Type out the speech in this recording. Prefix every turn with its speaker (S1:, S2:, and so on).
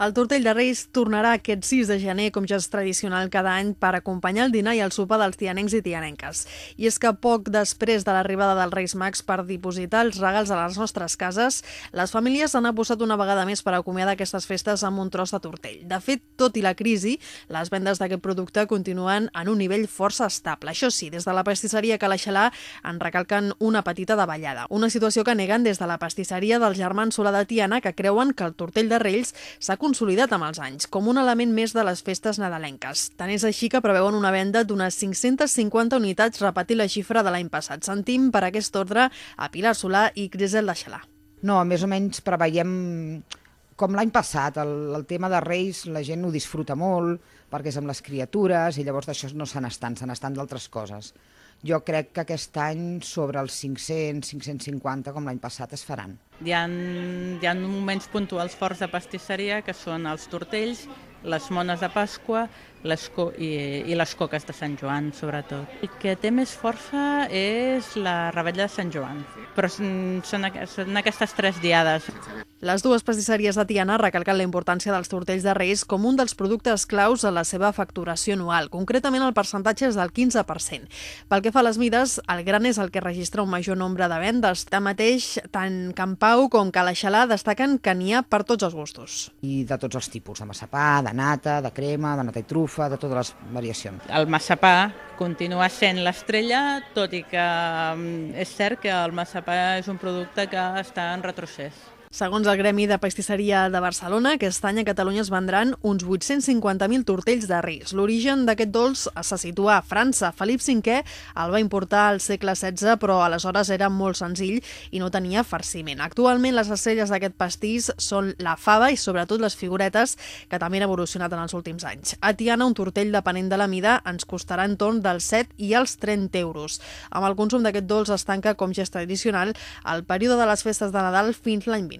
S1: El tortell de Reis tornarà aquest 6 de gener, com ja és tradicional cada any, per acompanyar el dinar i el sopar dels tianencs i tianenques. I és que poc després de l'arribada dels Reis Mags per dipositar els regals a les nostres cases, les famílies han apostat una vegada més per acomiadar aquestes festes amb un tros de tortell. De fet, tot i la crisi, les vendes d'aquest producte continuen en un nivell força estable. Això sí, des de la pastisseria Calaixalà en recalquen una petita davallada. Una situació que neguen des de la pastisseria dels germans Solà de Tiana, que creuen que el tortell de Reis s'ha consolidat amb els anys, com un element més de les festes nadalenques. Tant és així que preveuen una venda d'unes 550 unitats repetir la xifra de l'any passat. Sentim per aquest ordre a Pilar Solà i Crisel de Xalà.
S2: No, més o menys preveiem com l'any passat, el, el tema de Reis la gent ho disfruta molt perquè és amb les criatures i llavors d'això no se n'estan, se n'estan d'altres coses. Jo crec que aquest any sobre els 500, 550 com l'any passat es faran.
S3: Hi ha, hi ha moments puntuals forts de pastisseria que són els tortells, les mones de Pasqua les co i, i les coques de Sant Joan, sobretot. El que té més força és la rebella de Sant Joan, però són, són aquestes tres diades.
S1: Les dues pastisseries de Tiana recalquen la importància dels tortells de Reis com un dels productes claus a la seva facturació anual. Concretament, el percentatge és del 15%. Pel que fa a les mides, el gran és el que registra un major nombre de vendes. Tanmateix, tant Campau com Calaixalà destaquen que n'hi ha per tots els gustos.
S2: I de tots els tipus, de massapà, de nata, de crema, de nata i trufa, de totes les variacions.
S3: El massapà continua sent l'estrella, tot i que mm, és cert que el massapà és un producte que està en retrocés.
S1: Segons el Gremi de Pastisseria de Barcelona, aquest any a Catalunya es vendran uns 850.000 tortells de Reis. L'origen d'aquest dolç se situa a França. Felip V el va importar al segle XVI, però aleshores era molt senzill i no tenia farciment. Actualment les estrelles d'aquest pastís són la fava i sobretot les figuretes, que també han evolucionat en els últims anys. A Tiana, un tortell, depenent de la mida, ens costarà entorn dels 7 i els 30 euros. Amb el consum d'aquest dolç es tanca, com ja tradicional, el període de les festes de Nadal fins l'any vinent.